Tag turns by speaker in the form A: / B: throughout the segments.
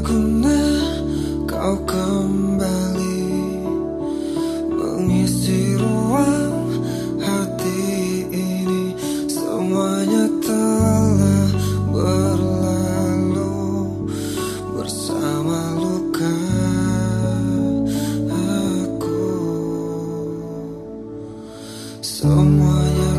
A: berguna kau kembali mengisi ruang hati ini. Semuanya telah berlalu bersama luka aku. Semuanya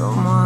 A: Oh my